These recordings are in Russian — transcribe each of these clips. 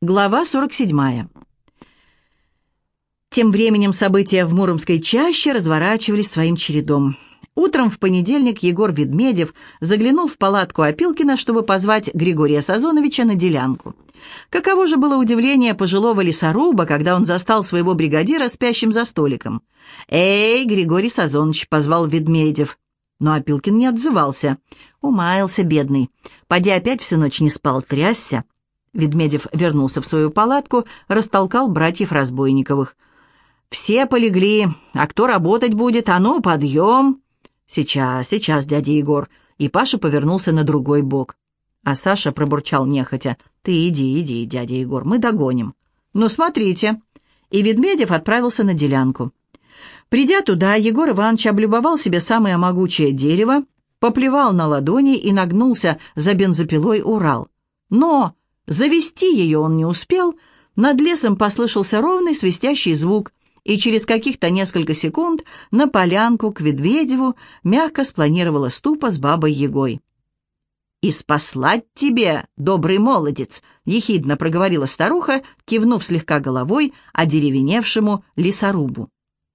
Глава 47. Тем временем события в Муромской чаще разворачивались своим чередом. Утром в понедельник Егор Ведмедев заглянул в палатку Опилкина, чтобы позвать Григория Сазоновича на делянку. Каково же было удивление пожилого лесоруба, когда он застал своего бригадира спящим за столиком. «Эй, Григорий Сазонович!» — позвал Ведмедев. Но Опилкин не отзывался. Умаялся бедный. Поди опять всю ночь не спал, трясся. Ведмедев вернулся в свою палатку, растолкал братьев Разбойниковых. «Все полегли. А кто работать будет? А ну, подъем!» «Сейчас, сейчас, дядя Егор». И Паша повернулся на другой бок. А Саша пробурчал нехотя. «Ты иди, иди, дядя Егор, мы догоним». «Ну, смотрите». И Ведмедев отправился на делянку. Придя туда, Егор Иванович облюбовал себе самое могучее дерево, поплевал на ладони и нагнулся за бензопилой Урал. Но Завести ее он не успел, над лесом послышался ровный свистящий звук, и через каких-то несколько секунд на полянку к Ведведеву мягко спланировала ступа с бабой Егой. «И спаслать тебе, добрый молодец!» — ехидно проговорила старуха, кивнув слегка головой одеревеневшему лесорубу.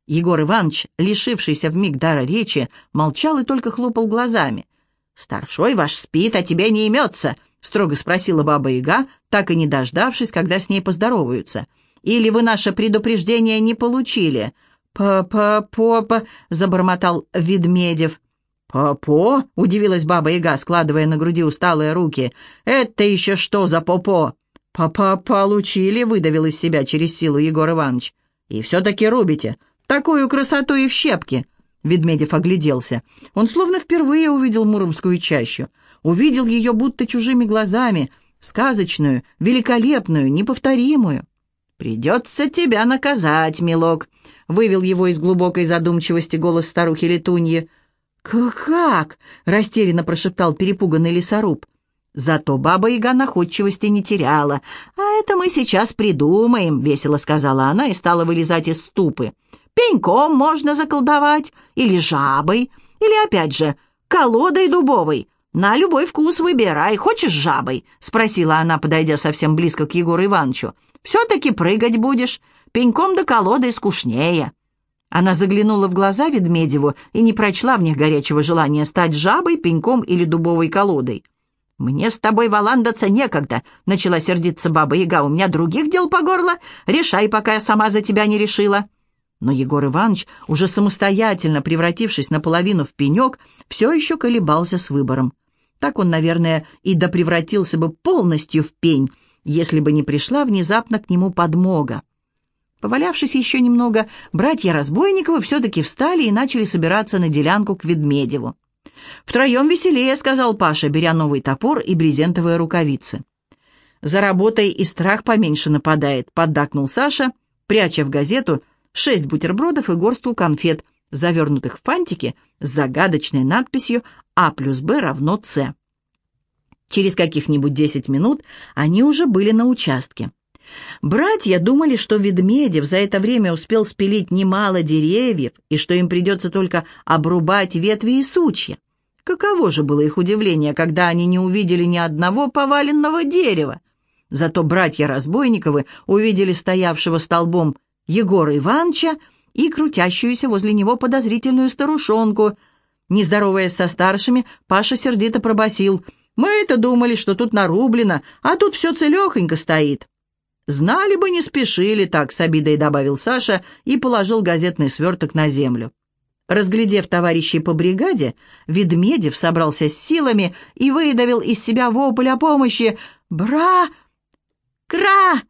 Егор Иванович, лишившийся вмиг дара речи, молчал и только хлопал глазами. «Старшой ваш спит, а тебе не имется!» Строго спросила Баба-Яга, так и не дождавшись, когда с ней поздороваются. «Или вы наше предупреждение не получили?» «Па-па-попа», — забормотал Ведмедев. «Попо?» — удивилась Баба-Яга, складывая на груди усталые руки. «Это еще что за попо?» «Папа получили», — выдавил из себя через силу Егор Иванович. «И все-таки рубите. Такую красоту и в щепке. Ведмедев огляделся. Он словно впервые увидел Муромскую чащу. Увидел ее будто чужими глазами, сказочную, великолепную, неповторимую. «Придется тебя наказать, милок», — вывел его из глубокой задумчивости голос старухи Летуньи. «Как?» — растерянно прошептал перепуганный лесоруб. Зато баба-яга находчивости не теряла. «А это мы сейчас придумаем», — весело сказала она и стала вылезать из ступы. Пеньком можно заколдовать, или жабой, или, опять же, колодой дубовой. На любой вкус выбирай. Хочешь жабой?» — спросила она, подойдя совсем близко к Егору Ивановичу. «Все-таки прыгать будешь. Пеньком да колодой скучнее». Она заглянула в глаза Ведмедеву и не прочла в них горячего желания стать жабой, пеньком или дубовой колодой. «Мне с тобой валандаться некогда», — начала сердиться баба-яга. «У меня других дел по горло. Решай, пока я сама за тебя не решила». Но Егор Иванович, уже самостоятельно превратившись наполовину в пенек, все еще колебался с выбором. Так он, наверное, и допревратился бы полностью в пень, если бы не пришла внезапно к нему подмога. Повалявшись еще немного, братья Разбойниковы все-таки встали и начали собираться на делянку к Ведмедеву. «Втроем веселее», — сказал Паша, беря новый топор и брезентовые рукавицы. «За работой и страх поменьше нападает», — поддакнул Саша, пряча в газету шесть бутербродов и горстку конфет, завернутых в фантики с загадочной надписью «А плюс Б равно С». Через каких-нибудь десять минут они уже были на участке. Братья думали, что Ведмедев за это время успел спилить немало деревьев и что им придется только обрубать ветви и сучья. Каково же было их удивление, когда они не увидели ни одного поваленного дерева. Зато братья Разбойниковы увидели стоявшего столбом Егора Ивановича и крутящуюся возле него подозрительную старушонку. Не здороваясь со старшими, Паша сердито пробасил: «Мы-то думали, что тут нарублено, а тут все целехонько стоит». «Знали бы, не спешили так», — с обидой добавил Саша и положил газетный сверток на землю. Разглядев товарищей по бригаде, Ведмедев собрался с силами и выдавил из себя вопль о помощи «Бра! Кра!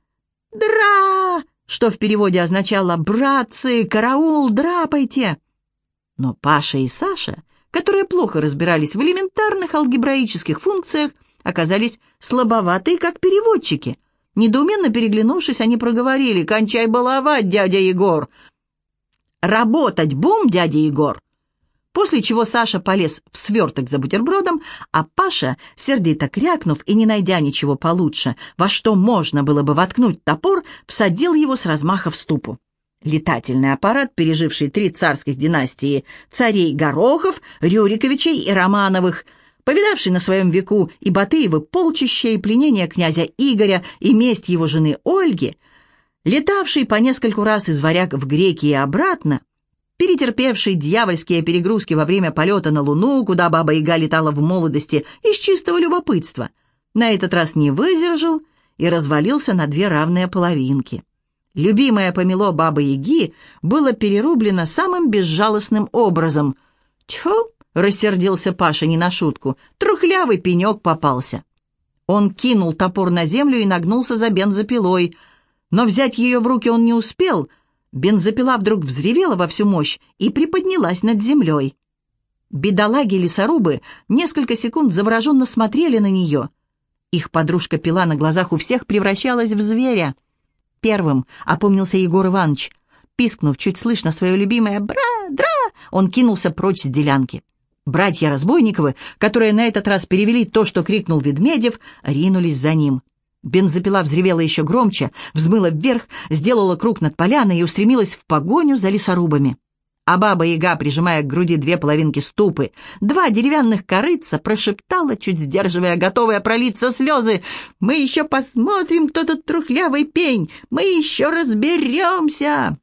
Дра!» Что в переводе означало «братцы, караул, драпайте!». Но Паша и Саша, которые плохо разбирались в элементарных алгебраических функциях, оказались слабоватые, как переводчики. Недоуменно переглянувшись, они проговорили «Кончай баловать, дядя Егор!» «Работать бум, дядя Егор!» После чего Саша полез в сверток за бутербродом, а Паша, сердито крякнув и не найдя ничего получше, во что можно было бы воткнуть топор, всадил его с размаха в ступу. Летательный аппарат, переживший три царских династии царей Горохов, Рюриковичей и Романовых, Повидавший на своем веку и Батыевы полчище, и пленение князя Игоря, и месть его жены Ольги, летавший по нескольку раз из варяг в греки и обратно, перетерпевший дьявольские перегрузки во время полета на Луну, куда баба Яга летала в молодости из чистого любопытства, на этот раз не выдержал и развалился на две равные половинки. Любимое помело бабы Яги было перерублено самым безжалостным образом. «Тьфу!» — рассердился Паша не на шутку. «Трухлявый пенек попался». Он кинул топор на землю и нагнулся за бензопилой. Но взять ее в руки он не успел. Бензопила вдруг взревела во всю мощь и приподнялась над землей. Бедолаги-лесорубы несколько секунд завороженно смотрели на нее. Их подружка-пила на глазах у всех превращалась в зверя — Первым опомнился Егор Иванович. Пискнув чуть слышно свое любимое «бра, дра», он кинулся прочь с делянки. Братья Разбойниковы, которые на этот раз перевели то, что крикнул Ведмедев, ринулись за ним. Бензопила взревела еще громче, взмыла вверх, сделала круг над поляной и устремилась в погоню за лесорубами а баба-яга, прижимая к груди две половинки ступы, два деревянных корыца, прошептала, чуть сдерживая, готовая пролиться слезы, «Мы еще посмотрим, кто тут трухлявый пень! Мы еще разберемся!»